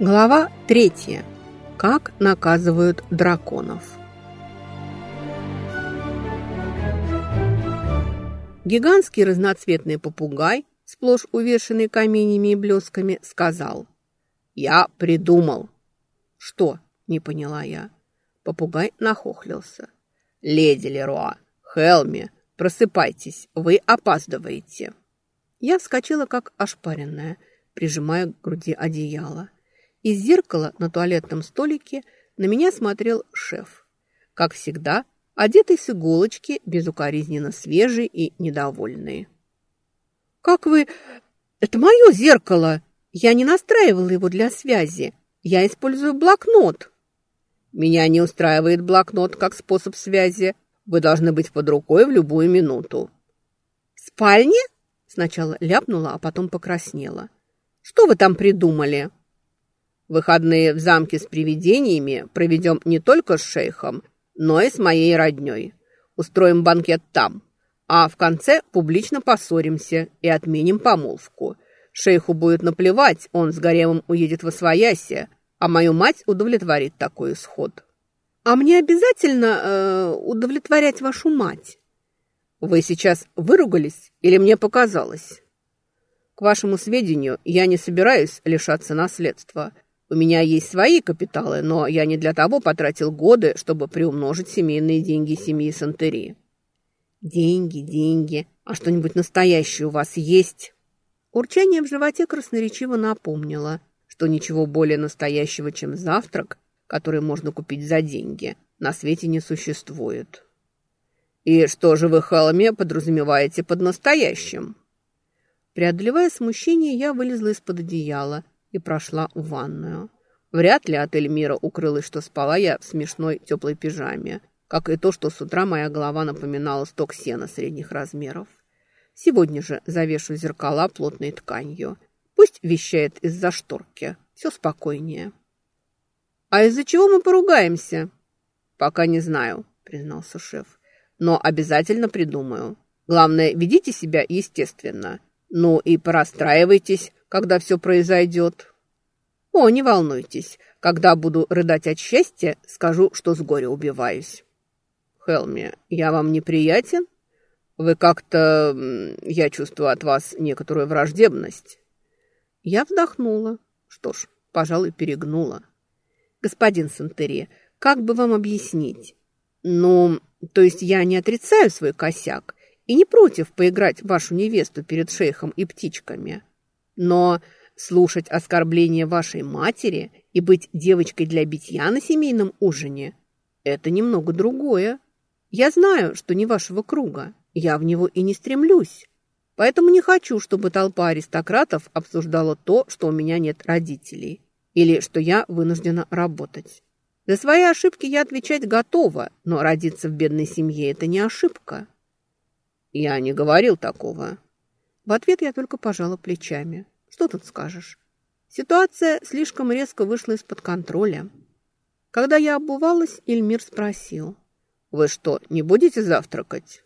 Глава третья. Как наказывают драконов. Гигантский разноцветный попугай, сплошь увешанный каменями и блесками, сказал «Я придумал». «Что?» – не поняла я. Попугай нахохлился. «Леди Леруа, Хелми, просыпайтесь, вы опаздываете». Я вскочила, как ошпаренная, прижимая к груди одеяло. Из зеркала на туалетном столике на меня смотрел шеф. Как всегда, одетый с иголочки, безукоризненно свежий и недовольный. «Как вы... Это мое зеркало! Я не настраивала его для связи. Я использую блокнот». «Меня не устраивает блокнот как способ связи. Вы должны быть под рукой в любую минуту». «В спальне?» Сначала ляпнула, а потом покраснела. «Что вы там придумали?» Выходные в замке с привидениями проведем не только с шейхом, но и с моей родней. Устроим банкет там, а в конце публично поссоримся и отменим помолвку. Шейху будет наплевать, он с гаремом уедет во свояси, а мою мать удовлетворит такой исход. А мне обязательно э, удовлетворять вашу мать? Вы сейчас выругались или мне показалось? К вашему сведению, я не собираюсь лишаться наследства – у меня есть свои капиталы, но я не для того потратил годы, чтобы приумножить семейные деньги семьи Сантери. Деньги, деньги. А что-нибудь настоящее у вас есть? Урчание в животе красноречиво напомнило, что ничего более настоящего, чем завтрак, который можно купить за деньги, на свете не существует. И что же вы, Халме, подразумеваете под настоящим? Преодолевая смущение, я вылезла из-под одеяла и прошла в ванную. Вряд ли от Эльмира укрылась, что спала я в смешной теплой пижаме, как и то, что с утра моя голова напоминала сток сена средних размеров. Сегодня же завешу зеркала плотной тканью. Пусть вещает из-за шторки. Все спокойнее. «А из-за чего мы поругаемся?» «Пока не знаю», — признался шеф. «Но обязательно придумаю. Главное, ведите себя естественно. Ну и порастраивайтесь, когда все произойдет. О, не волнуйтесь, когда буду рыдать от счастья, скажу, что с горя убиваюсь. Хелми, я вам неприятен? Вы как-то... Я чувствую от вас некоторую враждебность. Я вздохнула. Что ж, пожалуй, перегнула. Господин Сантери, как бы вам объяснить? Ну, то есть я не отрицаю свой косяк и не против поиграть вашу невесту перед шейхом и птичками. Но слушать оскорбления вашей матери и быть девочкой для битья на семейном ужине – это немного другое. Я знаю, что не вашего круга, я в него и не стремлюсь. Поэтому не хочу, чтобы толпа аристократов обсуждала то, что у меня нет родителей, или что я вынуждена работать. За свои ошибки я отвечать готова, но родиться в бедной семье – это не ошибка. Я не говорил такого. В ответ я только пожала плечами. Что тут скажешь? Ситуация слишком резко вышла из-под контроля. Когда я обувалась, Эльмир спросил. «Вы что, не будете завтракать?»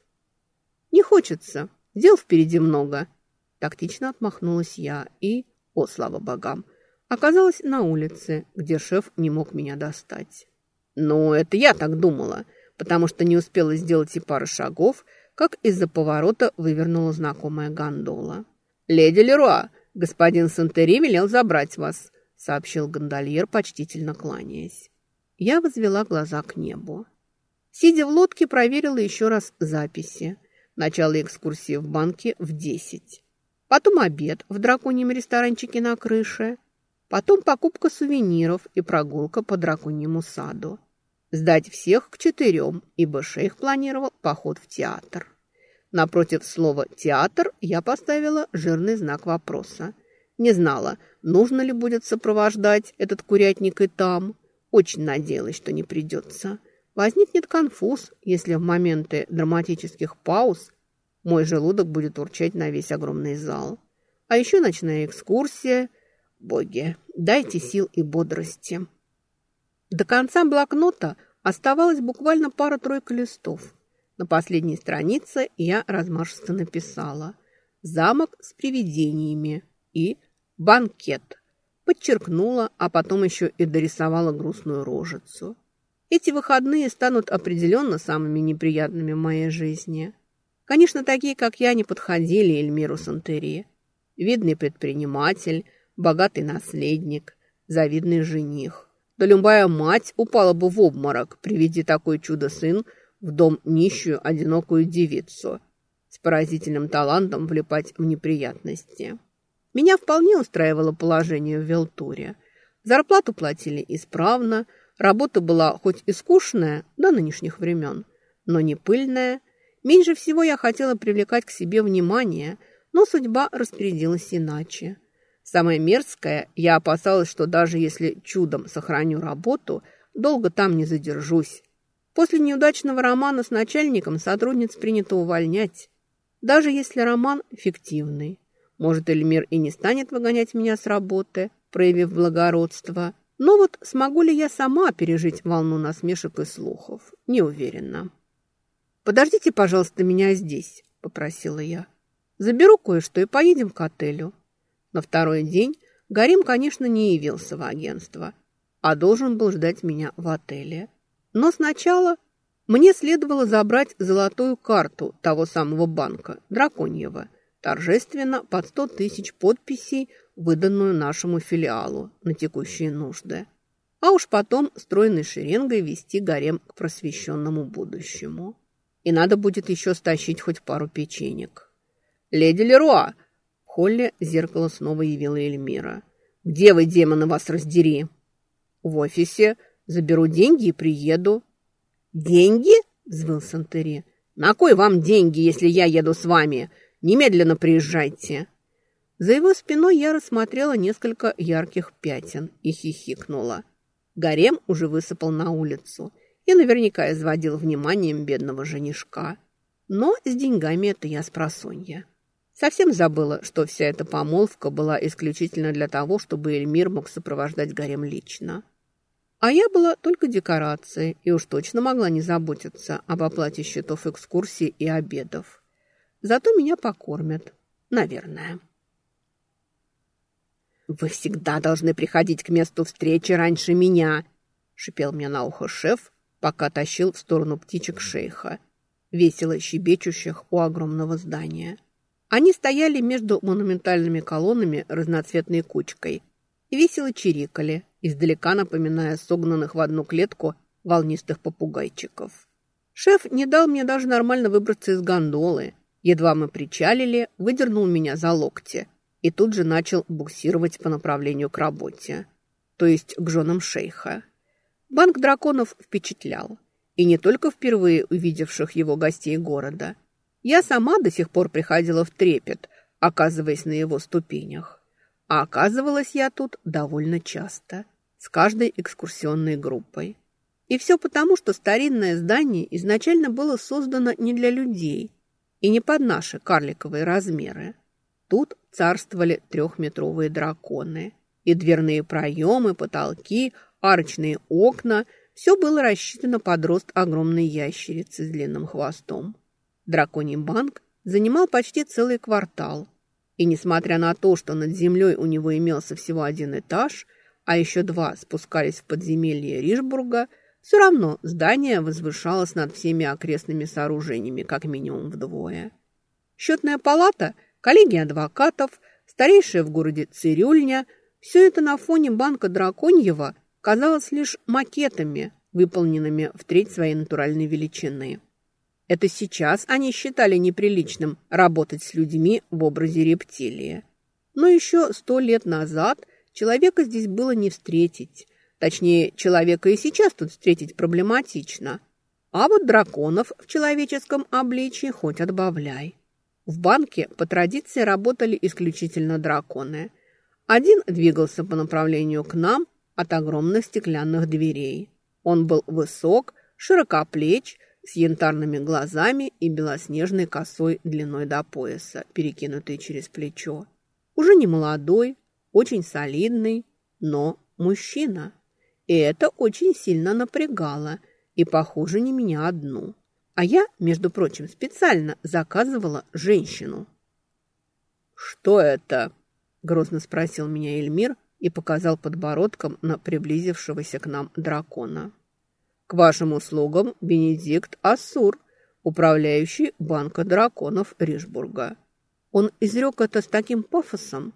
«Не хочется. Дел впереди много». Тактично отмахнулась я и, о слава богам, оказалась на улице, где шеф не мог меня достать. «Ну, это я так думала, потому что не успела сделать и пары шагов, как из-за поворота вывернула знакомая гондола. «Леди Леруа, господин Сантери велел забрать вас», — сообщил гондольер, почтительно кланяясь. Я возвела глаза к небу. Сидя в лодке, проверила еще раз записи. Начало экскурсии в банке в десять. Потом обед в драконьем ресторанчике на крыше. Потом покупка сувениров и прогулка по драконьему саду. Сдать всех к четырем, ибо шейх планировал поход в театр. Напротив слова «театр» я поставила жирный знак вопроса. Не знала, нужно ли будет сопровождать этот курятник и там. Очень надеялась, что не придется. Возникнет конфуз, если в моменты драматических пауз мой желудок будет урчать на весь огромный зал. А еще ночная экскурсия. Боги, дайте сил и бодрости. До конца блокнота оставалось буквально пара-тройка листов. На последней странице я размашисто написала «Замок с привидениями» и «Банкет». подчеркнула, а потом еще и дорисовала грустную рожицу. Эти выходные станут определенно самыми неприятными в моей жизни. Конечно, такие, как я, не подходили Эльмиру Сантерии. Видный предприниматель, богатый наследник, завидный жених. Да любая мать упала бы в обморок, приведи такой чудо-сын в дом нищую, одинокую девицу с поразительным талантом влипать в неприятности. Меня вполне устраивало положение в Велтуре. Зарплату платили исправно, работа была хоть и скучная до нынешних времен, но не пыльная – Меньше всего я хотела привлекать к себе внимание, но судьба распорядилась иначе. Самое мерзкое, я опасалась, что даже если чудом сохраню работу, долго там не задержусь. После неудачного романа с начальником сотрудниц принято увольнять. Даже если роман фиктивный. Может, Эльмир и не станет выгонять меня с работы, проявив благородство. Но вот смогу ли я сама пережить волну насмешек и слухов? Не уверена. «Подождите, пожалуйста, меня здесь», – попросила я. «Заберу кое-что и поедем к отелю». На второй день Гарим, конечно, не явился в агентство, а должен был ждать меня в отеле. Но сначала мне следовало забрать золотую карту того самого банка, Драконьего, торжественно под сто тысяч подписей, выданную нашему филиалу на текущие нужды. А уж потом стройной шеренгой вести гарем к просвещенному будущему. И надо будет еще стащить хоть пару печенек. «Леди Леруа!» В холле зеркало снова явила Эльмира. «Где вы, демоны, вас раздери?» «В офисе. Заберу деньги и приеду». «Деньги?» – взвыл Сантери. «На кой вам деньги, если я еду с вами? Немедленно приезжайте!» За его спиной я рассмотрела несколько ярких пятен и хихикнула. Гарем уже высыпал на улицу – и наверняка изводил вниманием бедного женишка. Но с деньгами это я спросонья. Совсем забыла, что вся эта помолвка была исключительно для того, чтобы Эльмир мог сопровождать гарем лично. А я была только декорацией и уж точно могла не заботиться об оплате счетов экскурсий и обедов. Зато меня покормят, наверное. «Вы всегда должны приходить к месту встречи раньше меня», — шипел мне на ухо шеф, пока тащил в сторону птичек шейха, весело щебечущих у огромного здания. Они стояли между монументальными колоннами разноцветной кучкой и весело чирикали, издалека напоминая согнанных в одну клетку волнистых попугайчиков. Шеф не дал мне даже нормально выбраться из гондолы. Едва мы причалили, выдернул меня за локти и тут же начал буксировать по направлению к работе, то есть к женам шейха. Банк драконов впечатлял. И не только впервые увидевших его гостей города. Я сама до сих пор приходила в трепет, оказываясь на его ступенях. А оказывалась я тут довольно часто, с каждой экскурсионной группой. И все потому, что старинное здание изначально было создано не для людей и не под наши карликовые размеры. Тут царствовали трехметровые драконы, и дверные проемы, потолки – арочные окна – все было рассчитано под рост огромной ящерицы с длинным хвостом. Драконий банк занимал почти целый квартал. И несмотря на то, что над землей у него имелся всего один этаж, а еще два спускались в подземелье Ришбурга, все равно здание возвышалось над всеми окрестными сооружениями как минимум вдвое. Счетная палата, коллегия адвокатов, старейшая в городе цирюльня – все это на фоне банка Драконьего – казалось лишь макетами, выполненными в треть своей натуральной величины. Это сейчас они считали неприличным работать с людьми в образе рептилии. Но еще сто лет назад человека здесь было не встретить. Точнее, человека и сейчас тут встретить проблематично. А вот драконов в человеческом обличии хоть отбавляй. В банке по традиции работали исключительно драконы. Один двигался по направлению к нам, от огромных стеклянных дверей. Он был высок, широкоплеч, с янтарными глазами и белоснежной косой длиной до пояса, перекинутой через плечо. Уже не молодой, очень солидный, но мужчина. И это очень сильно напрягало, и, похоже, не меня одну. А я, между прочим, специально заказывала женщину. «Что это?» – грозно спросил меня Эльмир, и показал подбородком на приблизившегося к нам дракона. «К вашим услугам Бенедикт Ассур, управляющий Банка драконов Ришбурга». Он изрек это с таким пафосом,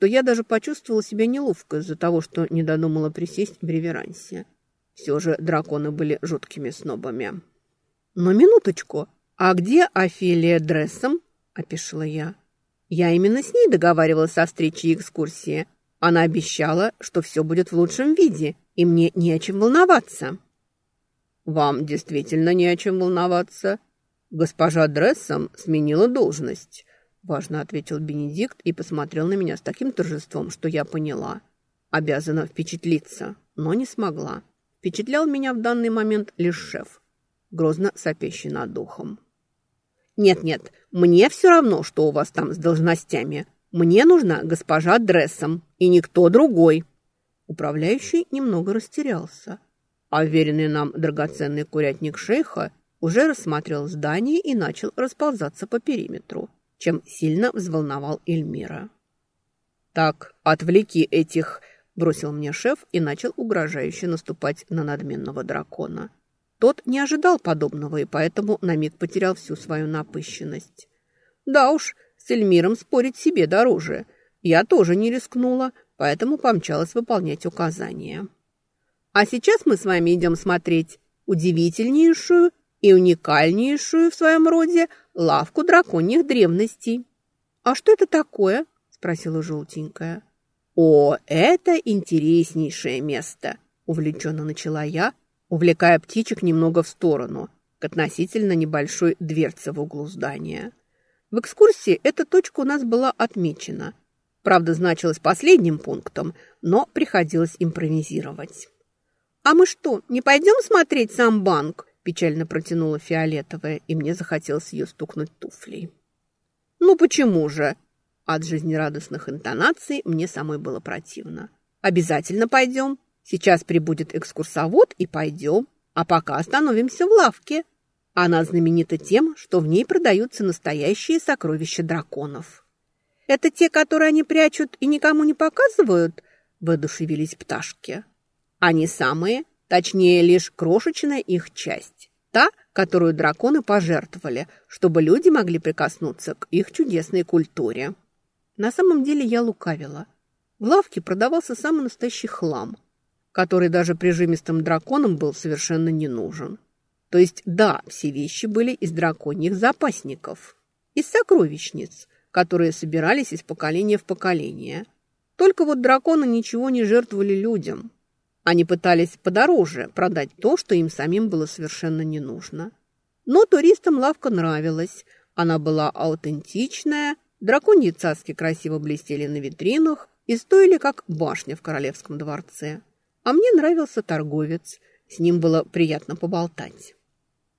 что я даже почувствовала себя неловко из-за того, что не додумала присесть в реверансе. Все же драконы были жуткими снобами. «Но минуточку, а где Офелия Дрессом?» – опешила я. «Я именно с ней договаривалась о встрече и экскурсии. Она обещала, что все будет в лучшем виде, и мне не о чем волноваться». «Вам действительно не о чем волноваться. Госпожа Дрессом сменила должность. Важно ответил Бенедикт и посмотрел на меня с таким торжеством, что я поняла. Обязана впечатлиться, но не смогла. Впечатлял меня в данный момент лишь шеф, грозно сопящий над духом. «Нет-нет, мне все равно, что у вас там с должностями. Мне нужна госпожа Дрессом и никто другой». Управляющий немного растерялся. А уверенный нам драгоценный курятник шейха уже рассмотрел здание и начал расползаться по периметру чем сильно взволновал Эльмира. «Так, отвлеки этих!» – бросил мне шеф и начал угрожающе наступать на надменного дракона. Тот не ожидал подобного и поэтому на миг потерял всю свою напыщенность. «Да уж, с Эльмиром спорить себе дороже. Я тоже не рискнула, поэтому помчалась выполнять указания. А сейчас мы с вами идем смотреть удивительнейшую и уникальнейшую в своем роде лавку драконьих древностей. «А что это такое?» – спросила желтенькая. «О, это интереснейшее место!» – увлеченно начала я, увлекая птичек немного в сторону, к относительно небольшой дверце в углу здания. В экскурсии эта точка у нас была отмечена. Правда, значилась последним пунктом, но приходилось импровизировать. «А мы что, не пойдем смотреть сам банк?» Печально протянула фиолетовая, и мне захотелось ее стукнуть туфлей. «Ну почему же?» От жизнерадостных интонаций мне самой было противно. «Обязательно пойдем. Сейчас прибудет экскурсовод и пойдем. А пока остановимся в лавке. Она знаменита тем, что в ней продаются настоящие сокровища драконов». «Это те, которые они прячут и никому не показывают?» – воодушевились пташки. «Они самые, Точнее, лишь крошечная их часть. Та, которую драконы пожертвовали, чтобы люди могли прикоснуться к их чудесной культуре. На самом деле я лукавила. В лавке продавался самый настоящий хлам, который даже прижимистым драконам был совершенно не нужен. То есть, да, все вещи были из драконьих запасников, из сокровищниц, которые собирались из поколения в поколение. Только вот драконы ничего не жертвовали людям – они пытались подороже продать то, что им самим было совершенно не нужно. Но туристам лавка нравилась. Она была аутентичная, драконьи цаски красиво блестели на витринах и стоили как башня в королевском дворце. А мне нравился торговец, с ним было приятно поболтать.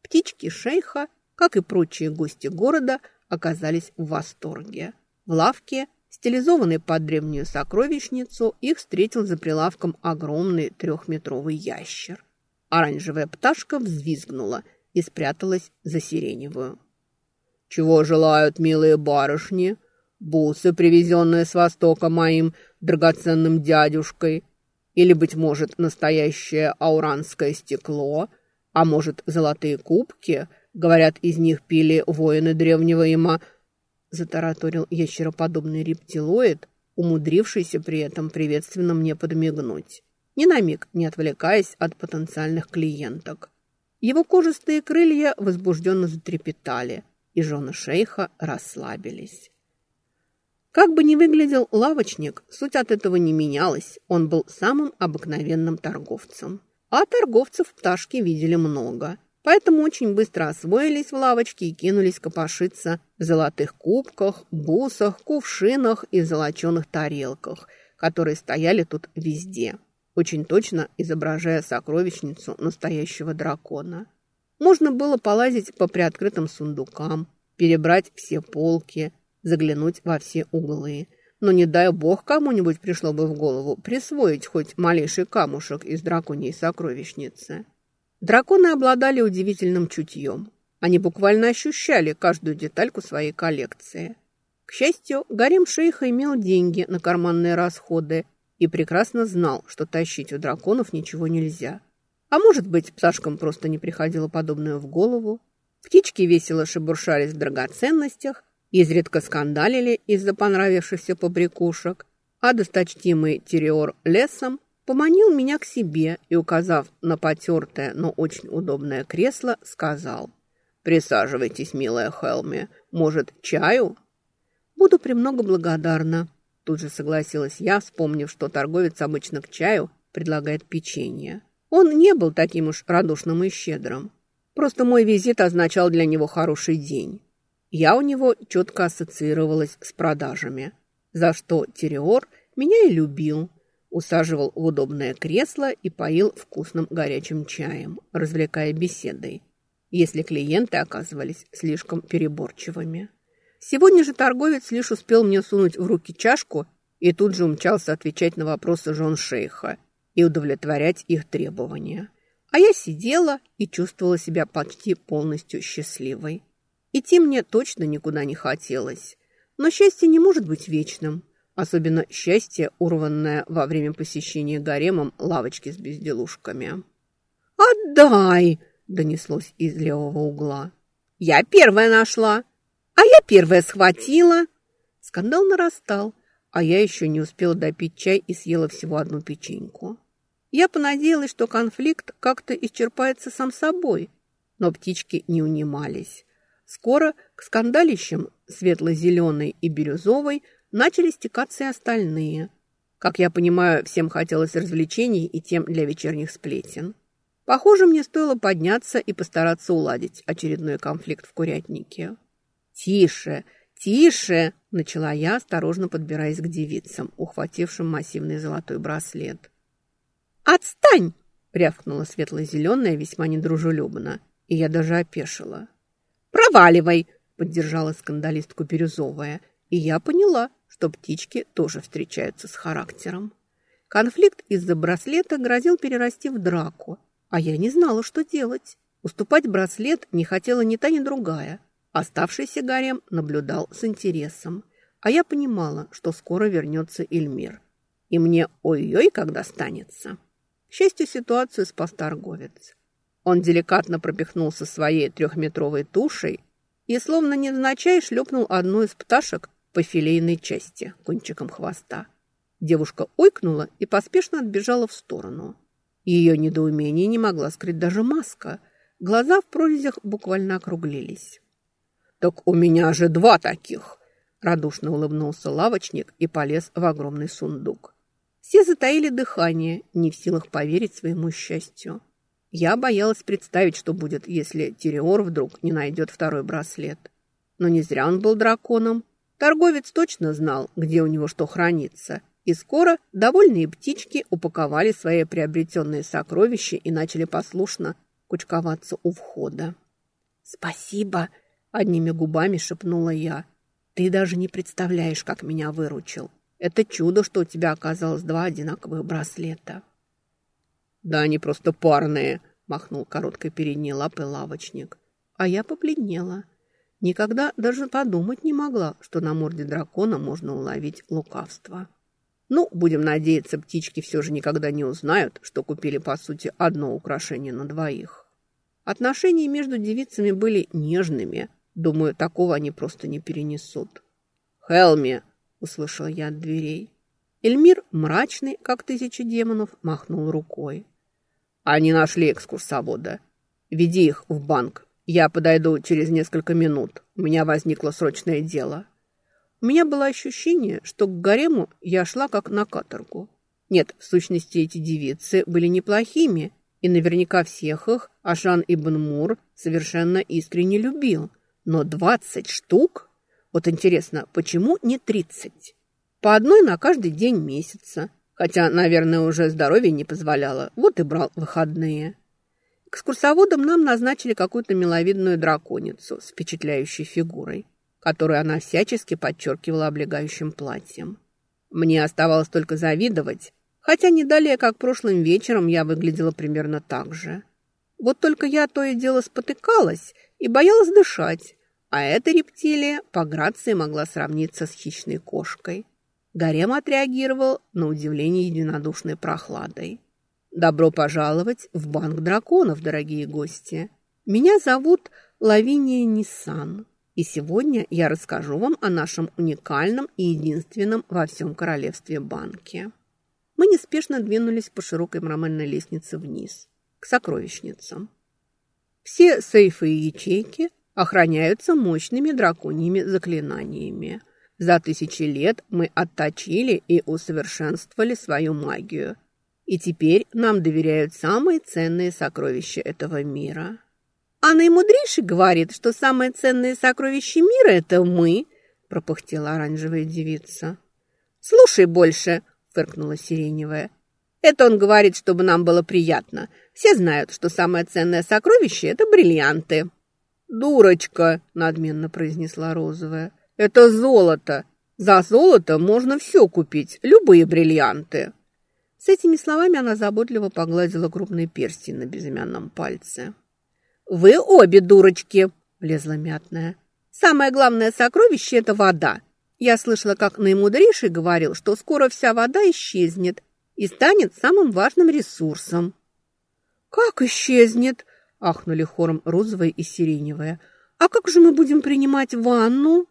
Птички шейха, как и прочие гости города, оказались в восторге. В лавке Стилизованный под древнюю сокровищницу, их встретил за прилавком огромный трехметровый ящер. Оранжевая пташка взвизгнула и спряталась за сиреневую. «Чего желают милые барышни? Бусы, привезенные с Востока моим драгоценным дядюшкой? Или, быть может, настоящее ауранское стекло? А может, золотые кубки? Говорят, из них пили воины древнего има затараторил ящероподобный рептилоид, умудрившийся при этом приветственно мне подмигнуть, ни на миг не отвлекаясь от потенциальных клиенток. Его кожистые крылья возбужденно затрепетали, и жены шейха расслабились. Как бы ни выглядел лавочник, суть от этого не менялась, он был самым обыкновенным торговцем. А торговцев пташки видели много – Поэтому очень быстро освоились в лавочке и кинулись копошиться в золотых кубках, бусах, кувшинах и золоченых тарелках, которые стояли тут везде, очень точно изображая сокровищницу настоящего дракона. Можно было полазить по приоткрытым сундукам, перебрать все полки, заглянуть во все углы. Но не дай бог кому-нибудь пришло бы в голову присвоить хоть малейший камушек из драконьей сокровищницы. Драконы обладали удивительным чутьем. Они буквально ощущали каждую детальку своей коллекции. К счастью, гарем шейха имел деньги на карманные расходы, и прекрасно знал, что тащить у драконов ничего нельзя. А может быть, пташкам просто не приходило подобное в голову. Птички весело шебуршались в драгоценностях, изредка скандалили из-за понравившихся побрякушек, а досточтимый Тириор лесом поманил меня к себе и, указав на потертое, но очень удобное кресло, сказал «Присаживайтесь, милая Хелми. Может, чаю?» «Буду премного благодарна», Тут же согласилась я, вспомнив, что торговец обычно к чаю предлагает печенье. Он не был таким уж радушным и щедрым. Просто мой визит означал для него хороший день. Я у него четко ассоциировалась с продажами, за что Тереор меня и любил. Усаживал в удобное кресло и поил вкусным горячим чаем, развлекая беседой, если клиенты оказывались слишком переборчивыми. Сегодня же торговец лишь успел мне сунуть в руки чашку и тут же умчался отвечать на вопросы жен шейха и удовлетворять их требования. А я сидела и чувствовала себя почти полностью счастливой. Идти мне точно никуда не хотелось. Но счастье не может быть вечным. Особенно счастье, урванное во время посещения гаремом лавочки с безделушками. «Отдай!» – донеслось из левого угла. «Я первая нашла!» А я первая схватила. Скандал нарастал, а я еще не успела допить чай и съела всего одну печеньку. Я понадеялась, что конфликт как-то исчерпается сам собой, но птички не унимались. Скоро к скандалищам светло-зеленой и бирюзовой начали стекаться и остальные. Как я понимаю, всем хотелось развлечений и тем для вечерних сплетен. Похоже, мне стоило подняться и постараться уладить очередной конфликт в курятнике. «Тише, тише!» – начала я, осторожно подбираясь к девицам, ухватившим массивный золотой браслет. «Отстань!» – рявкнула светло-зеленая весьма недружелюбно, и я даже опешила. «Проваливай!» – поддержала скандалистку Бирюзовая, и я поняла, что птички тоже встречаются с характером. Конфликт из-за браслета грозил перерасти в драку, а я не знала, что делать. Уступать браслет не хотела ни та, ни другая – Оставшийся гарем наблюдал с интересом, а я понимала, что скоро вернется Эльмир. И мне ой-ой, когда станется. К счастью, ситуацию спас торговец. Он деликатно пропихнулся своей трехметровой тушей и, словно невзначай, шлепнул одну из пташек по филейной части кончиком хвоста. Девушка ойкнула и поспешно отбежала в сторону. Ее недоумение не могла скрыть даже маска. Глаза в прорезях буквально округлились. «Так у меня же два таких!» Радушно улыбнулся лавочник и полез в огромный сундук. Все затаили дыхание, не в силах поверить своему счастью. Я боялась представить, что будет, если Тириор вдруг не найдет второй браслет. Но не зря он был драконом. Торговец точно знал, где у него что хранится. И скоро довольные птички упаковали свои приобретенные сокровища и начали послушно кучковаться у входа. «Спасибо!» Одними губами шепнула я. «Ты даже не представляешь, как меня выручил. Это чудо, что у тебя оказалось два одинаковых браслета». «Да они просто парные», — махнул короткой передней лапой лавочник. А я побледнела. Никогда даже подумать не могла, что на морде дракона можно уловить лукавство. Ну, будем надеяться, птички все же никогда не узнают, что купили, по сути, одно украшение на двоих. Отношения между девицами были нежными, Думаю, такого они просто не перенесут. «Хелми!» — услышал я от дверей. Эльмир, мрачный, как тысяча демонов, махнул рукой. «Они нашли экскурсовода. Веди их в банк. Я подойду через несколько минут. У меня возникло срочное дело». У меня было ощущение, что к гарему я шла как на каторгу. Нет, в сущности, эти девицы были неплохими, и наверняка всех их Ашан Ибн Мур совершенно искренне любил – но двадцать штук? Вот интересно, почему не тридцать? По одной на каждый день месяца. Хотя, наверное, уже здоровье не позволяло. Вот и брал выходные. Экскурсоводом нам назначили какую-то миловидную драконицу с впечатляющей фигурой, которую она всячески подчеркивала облегающим платьем. Мне оставалось только завидовать, хотя не далее, как прошлым вечером, я выглядела примерно так же. Вот только я то и дело спотыкалась и боялась дышать, а эта рептилия по грации могла сравниться с хищной кошкой. Гарем отреагировал на удивление единодушной прохладой. «Добро пожаловать в Банк Драконов, дорогие гости. Меня зовут Лавиния Ниссан, и сегодня я расскажу вам о нашем уникальном и единственном во всем королевстве банке». Мы неспешно двинулись по широкой мраморной лестнице вниз, к сокровищницам. Все сейфы и ячейки охраняются мощными драконьими заклинаниями. За тысячи лет мы отточили и усовершенствовали свою магию – и теперь нам доверяют самые ценные сокровища этого мира. А наимудрейший говорит, что самые ценные сокровища мира – это мы, пропыхтела оранжевая девица. «Слушай больше», – фыркнула сиреневая. «Это он говорит, чтобы нам было приятно. Все знают, что самое ценное сокровище – это бриллианты». «Дурочка», – надменно произнесла розовая. «Это золото. За золото можно все купить, любые бриллианты». С этими словами она заботливо погладила крупный перстень на безымянном пальце. «Вы обе дурочки!» – влезла мятная. «Самое главное сокровище – это вода. Я слышала, как наимудрейший говорил, что скоро вся вода исчезнет и станет самым важным ресурсом». «Как исчезнет?» – ахнули хором розовая и сиреневая. «А как же мы будем принимать ванну?»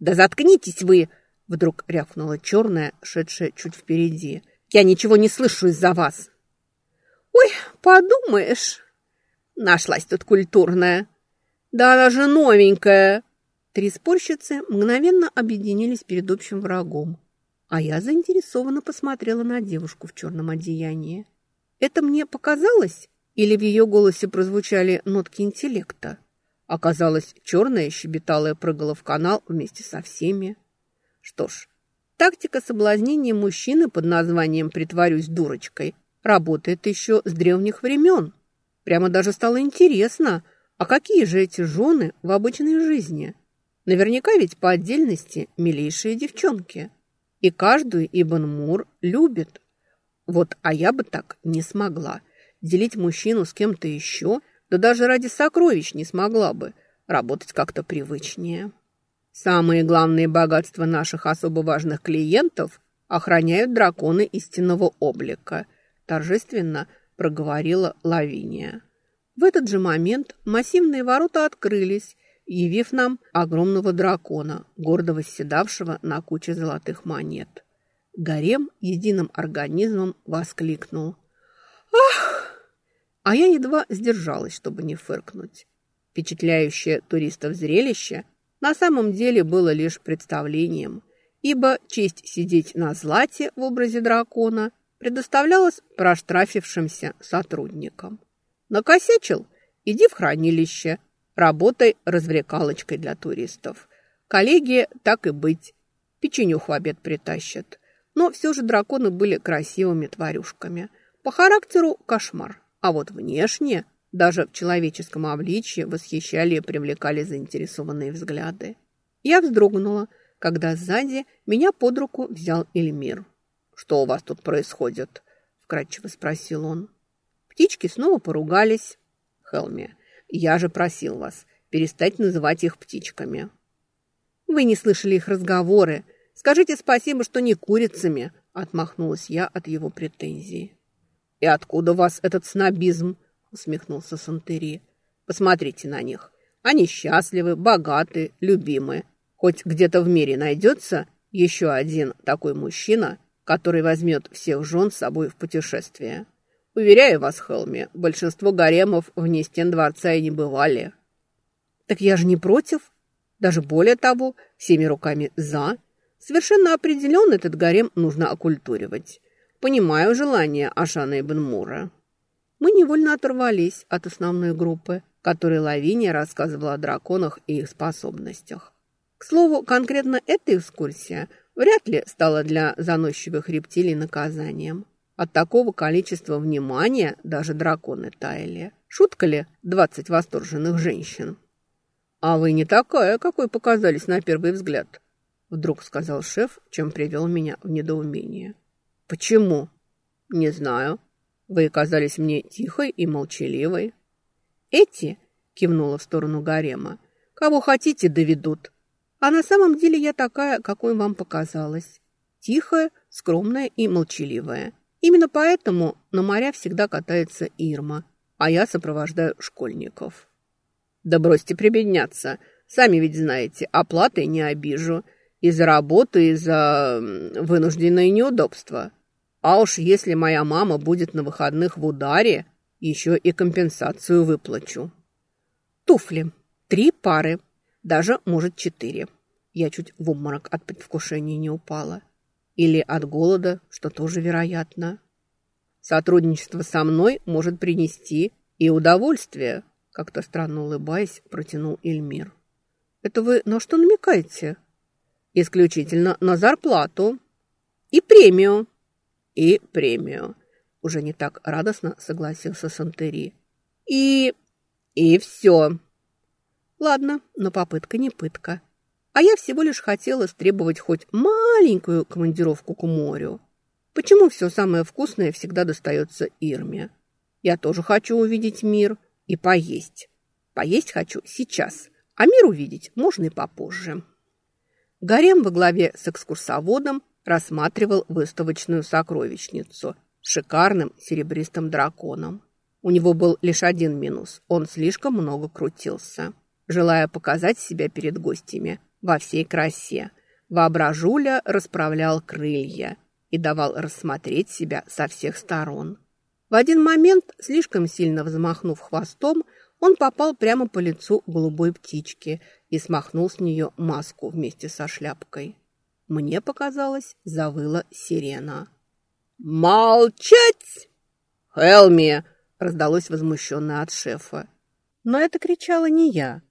«Да заткнитесь вы!» – вдруг рявкнула черная, шедшая чуть впереди – я ничего не слышу из-за вас. Ой, подумаешь, нашлась тут культурная. Да она же новенькая. Три спорщицы мгновенно объединились перед общим врагом. А я заинтересованно посмотрела на девушку в черном одеянии. Это мне показалось? Или в ее голосе прозвучали нотки интеллекта? Оказалось, черная щебеталая прыгала в канал вместе со всеми. Что ж, Тактика соблазнения мужчины под названием «притворюсь дурочкой» работает еще с древних времен. Прямо даже стало интересно, а какие же эти жены в обычной жизни? Наверняка ведь по отдельности милейшие девчонки. И каждую Ибн Мур любит. Вот, а я бы так не смогла. Делить мужчину с кем-то еще, да даже ради сокровищ не смогла бы. Работать как-то привычнее. Самые главные богатства наших особо важных клиентов охраняют драконы истинного облика, торжественно проговорила Лавиния. В этот же момент массивные ворота открылись, явив нам огромного дракона, гордо восседавшего на куче золотых монет. Гарем единым организмом воскликнул. «Ах!» А я едва сдержалась, чтобы не фыркнуть. Впечатляющее туристов зрелище – на самом деле было лишь представлением, ибо честь сидеть на злате в образе дракона предоставлялась проштрафившимся сотрудникам. Накосячил? Иди в хранилище, работай развлекалочкой для туристов. Коллеги, так и быть, печенюх в обед притащат. Но все же драконы были красивыми тварюшками. По характеру кошмар, а вот внешне даже в человеческом обличье восхищали и привлекали заинтересованные взгляды. Я вздрогнула, когда сзади меня под руку взял Эльмир. «Что у вас тут происходит?» – вкратчиво спросил он. Птички снова поругались. «Хелми, я же просил вас перестать называть их птичками». «Вы не слышали их разговоры. Скажите спасибо, что не курицами», – отмахнулась я от его претензий. «И откуда у вас этот снобизм?» Усмехнулся Сантери. Посмотрите на них. Они счастливы, богаты, любимы. Хоть где-то в мире найдется еще один такой мужчина, который возьмет всех жен с собой в путешествие. Уверяю вас, Хелми, большинство гаремов вне стен дворца и не бывали. Так я же не против. Даже более того, всеми руками «за». Совершенно определенно этот гарем нужно окультуривать. Понимаю желание Ашана ибн Мура мы невольно оторвались от основной группы, которой Лавиния рассказывала о драконах и их способностях. К слову, конкретно эта экскурсия вряд ли стала для заносчивых рептилий наказанием. От такого количества внимания даже драконы таяли. Шутка ли двадцать восторженных женщин? «А вы не такая, какой показались на первый взгляд», вдруг сказал шеф, чем привел меня в недоумение. «Почему?» «Не знаю. Вы казались мне тихой и молчаливой. Эти, кивнула в сторону гарема, кого хотите доведут. А на самом деле я такая, какой вам показалась. Тихая, скромная и молчаливая. Именно поэтому на моря всегда катается Ирма, а я сопровождаю школьников. Да бросьте прибедняться. Сами ведь знаете, оплатой не обижу. И за работу, и за вынужденные неудобства. А уж если моя мама будет на выходных в ударе, еще и компенсацию выплачу. Туфли. Три пары. Даже, может, четыре. Я чуть в обморок от предвкушения не упала. Или от голода, что тоже вероятно. Сотрудничество со мной может принести и удовольствие, как-то странно улыбаясь, протянул Эльмир. Это вы на что намекаете? Исключительно на зарплату и премию. И премию. Уже не так радостно согласился Сантери. И... и все. Ладно, но попытка не пытка. А я всего лишь хотела стребовать хоть маленькую командировку к морю. Почему все самое вкусное всегда достается Ирме? Я тоже хочу увидеть мир и поесть. Поесть хочу сейчас, а мир увидеть можно и попозже. Гарем во главе с экскурсоводом рассматривал выставочную сокровищницу с шикарным серебристым драконом. У него был лишь один минус – он слишком много крутился. Желая показать себя перед гостями – во всей красе. Воображуля расправлял крылья и давал рассмотреть себя со всех сторон. В один момент, слишком сильно взмахнув хвостом, он попал прямо по лицу голубой птички и смахнул с нее маску вместе со шляпкой. Мне показалось, завыла сирена. «Молчать!» «Хелми!» — раздалось возмущенно от шефа. Но это кричала не я.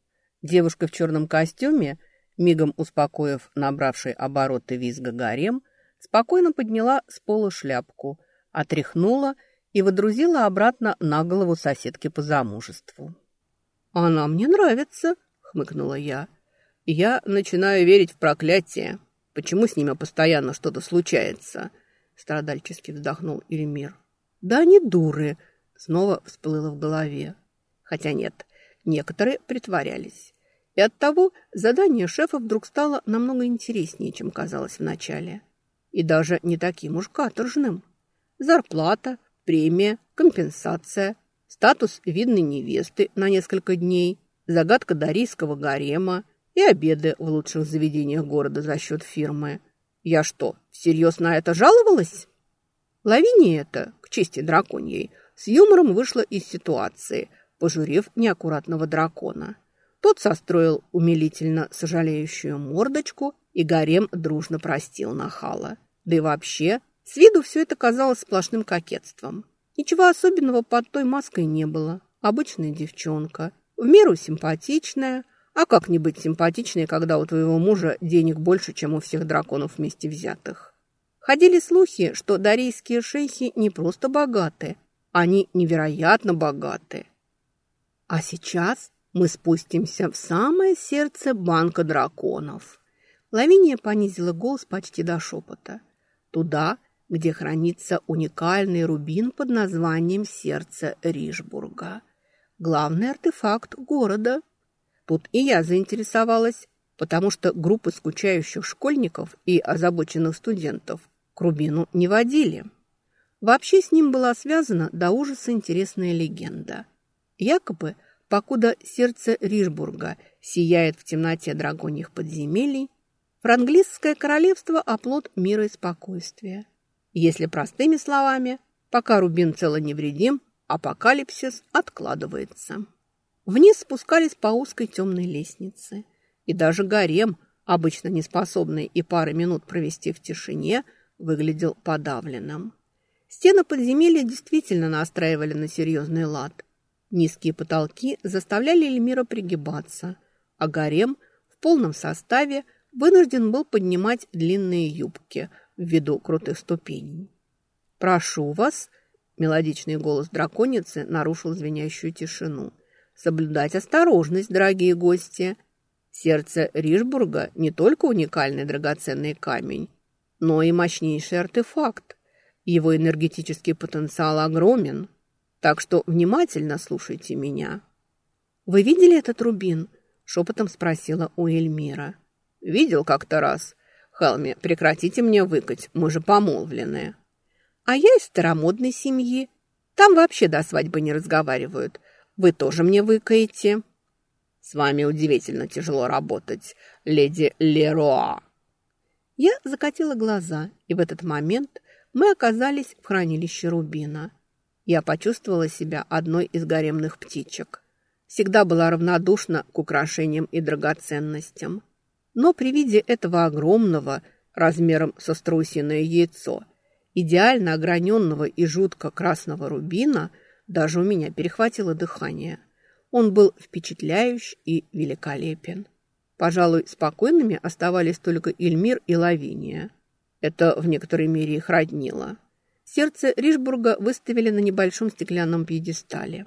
Девушка в черном костюме — мигом успокоив набравший обороты визга гарем, спокойно подняла с пола шляпку, отряхнула и водрузила обратно на голову соседки по замужеству. «Она мне нравится», — хмыкнула я. «Я начинаю верить в проклятие. Почему с ними постоянно что-то случается?» Страдальчески вздохнул Эльмир. «Да они дуры», — снова всплыло в голове. Хотя нет, некоторые притворялись. И оттого задание шефа вдруг стало намного интереснее, чем казалось вначале. И даже не таким уж каторжным. Зарплата, премия, компенсация, статус видной невесты на несколько дней, загадка дарийского гарема и обеды в лучших заведениях города за счет фирмы. Я что, всерьез на это жаловалась? Лавиния это, к чести драконьей, с юмором вышла из ситуации, пожурив неаккуратного дракона – тот состроил умилительно сожалеющую мордочку, и гарем дружно простил нахала. Да и вообще, с виду все это казалось сплошным кокетством. Ничего особенного под той маской не было. Обычная девчонка, в меру симпатичная, а как не быть симпатичной, когда у твоего мужа денег больше, чем у всех драконов вместе взятых? Ходили слухи, что дарийские шейхи не просто богаты, они невероятно богаты. А сейчас мы спустимся в самое сердце банка драконов. Лавиния понизила голос почти до шепота. Туда, где хранится уникальный рубин под названием «Сердце Ришбурга». Главный артефакт города. Тут и я заинтересовалась, потому что группы скучающих школьников и озабоченных студентов к рубину не водили. Вообще с ним была связана до ужаса интересная легенда. Якобы – Покуда сердце Ришбурга сияет в темноте драгоньих подземелий, франглистское королевство – оплот мира и спокойствия. Если простыми словами, пока Рубин цело невредим, апокалипсис откладывается. Вниз спускались по узкой темной лестнице. И даже гарем, обычно не способный и пары минут провести в тишине, выглядел подавленным. Стены подземелья действительно настраивали на серьезный лад – Низкие потолки заставляли Эльмира пригибаться, а гарем в полном составе вынужден был поднимать длинные юбки ввиду крутых ступеней. «Прошу вас», — мелодичный голос драконицы нарушил звенящую тишину, «соблюдать осторожность, дорогие гости. Сердце Ришбурга не только уникальный драгоценный камень, но и мощнейший артефакт. Его энергетический потенциал огромен». Так что внимательно слушайте меня». «Вы видели этот рубин?» – шепотом спросила у Эльмира. «Видел как-то раз. Хелми, прекратите мне выкать, мы же помолвлены. А я из старомодной семьи. Там вообще до свадьбы не разговаривают. Вы тоже мне выкаете. С вами удивительно тяжело работать, леди Лероа. Я закатила глаза, и в этот момент мы оказались в хранилище Рубина. Я почувствовала себя одной из гаремных птичек. Всегда была равнодушна к украшениям и драгоценностям. Но при виде этого огромного, размером со страусиное яйцо, идеально ограненного и жутко красного рубина, даже у меня перехватило дыхание. Он был впечатляющий и великолепен. Пожалуй, спокойными оставались только Эльмир и Лавиния. Это в некоторой мере их роднило. Сердце Ришбурга выставили на небольшом стеклянном пьедестале.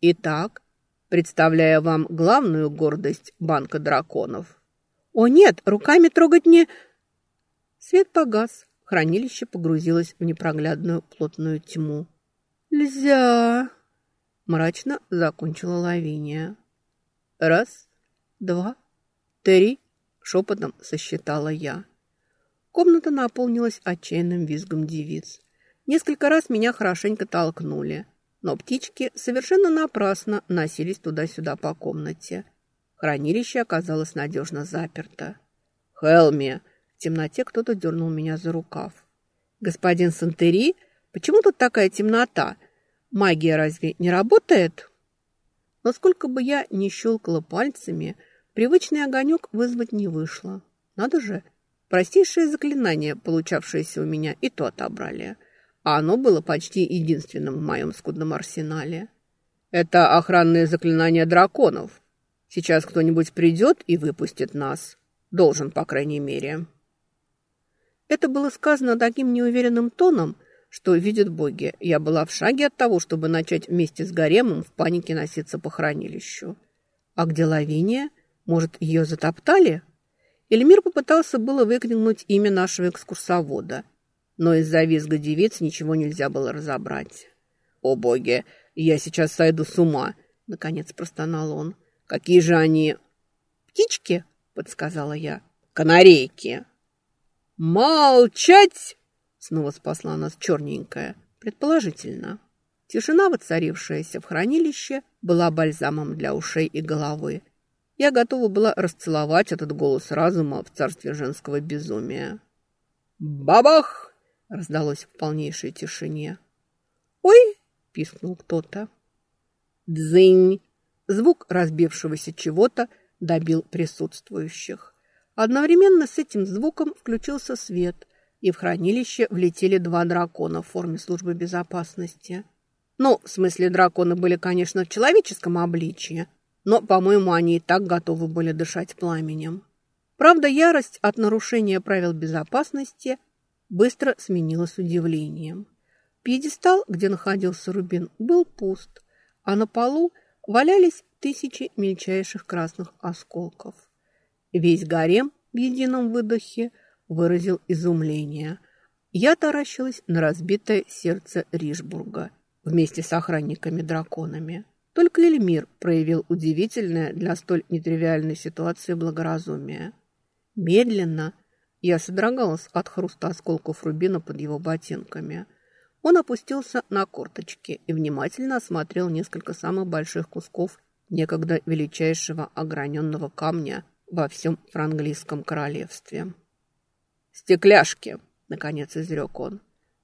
Итак, представляя вам главную гордость банка драконов. «О нет, руками трогать не...» Свет погас, хранилище погрузилось в непроглядную плотную тьму. «Нельзя!» – мрачно закончила Лавиния. «Раз, два, три!» – шепотом сосчитала я. Комната наполнилась отчаянным визгом девиц. Несколько раз меня хорошенько толкнули, но птички совершенно напрасно носились туда-сюда по комнате. Хранилище оказалось надежно заперто. «Хелми!» В темноте кто-то дернул меня за рукав. «Господин Сантери, почему тут такая темнота? Магия разве не работает?» Но сколько бы я ни щелкала пальцами, привычный огонек вызвать не вышло. Надо же, простейшее заклинание, получавшееся у меня, и то отобрали – а оно было почти единственным в моем скудном арсенале. Это охранное заклинание драконов. Сейчас кто-нибудь придет и выпустит нас. Должен, по крайней мере. Это было сказано таким неуверенным тоном, что, видят боги, я была в шаге от того, чтобы начать вместе с гаремом в панике носиться по хранилищу. А где Лавиния? Может, ее затоптали? Эльмир попытался было выкрикнуть имя нашего экскурсовода – но из-за визга девиц ничего нельзя было разобрать. «О боги, я сейчас сойду с ума!» — наконец простонал он. «Какие же они...» «Птички?» — подсказала я. «Канарейки!» «Молчать!» — снова спасла нас черненькая. Предположительно. Тишина, воцарившаяся в хранилище, была бальзамом для ушей и головы. Я готова была расцеловать этот голос разума в царстве женского безумия. «Бабах!» раздалось в полнейшей тишине. «Ой!» – пискнул кто-то. «Дзынь!» Звук разбившегося чего-то добил присутствующих. Одновременно с этим звуком включился свет, и в хранилище влетели два дракона в форме службы безопасности. Ну, в смысле, драконы были, конечно, в человеческом обличье, но, по-моему, они и так готовы были дышать пламенем. Правда, ярость от нарушения правил безопасности – быстро сменилось удивлением. Пьедестал, где находился Рубин, был пуст, а на полу валялись тысячи мельчайших красных осколков. Весь гарем в едином выдохе выразил изумление. Я таращилась на разбитое сердце Ришбурга вместе с охранниками-драконами. Только Эльмир проявил удивительное для столь нетривиальной ситуации благоразумие. Медленно, я содрогалась от хруста осколков рубина под его ботинками. Он опустился на корточки и внимательно осмотрел несколько самых больших кусков некогда величайшего ограненного камня во всем франглийском королевстве. «Стекляшки!» — наконец изрек он.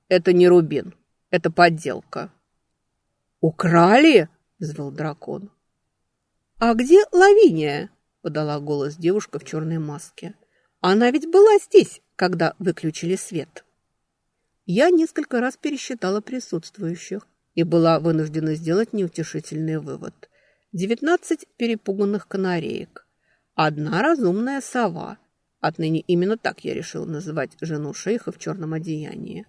«Это не рубин, это подделка». «Украли?» — взвыл дракон. «А где Лавиния?» — подала голос девушка в черной маске. Она ведь была здесь, когда выключили свет. Я несколько раз пересчитала присутствующих и была вынуждена сделать неутешительный вывод. Девятнадцать перепуганных канареек. Одна разумная сова. Отныне именно так я решила называть жену шейха в черном одеянии.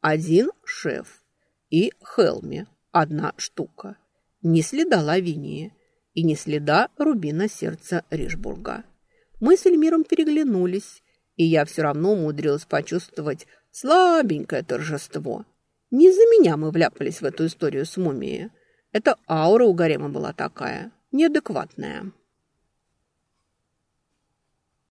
Один шеф. И Хелми. Одна штука. Ни следа Лавинии. И ни следа рубина сердца Ришбурга. Мы с Эльмиром переглянулись, и я все равно умудрилась почувствовать слабенькое торжество. Не из-за меня мы вляпались в эту историю с мумией. Это аура у Гарема была такая, неадекватная.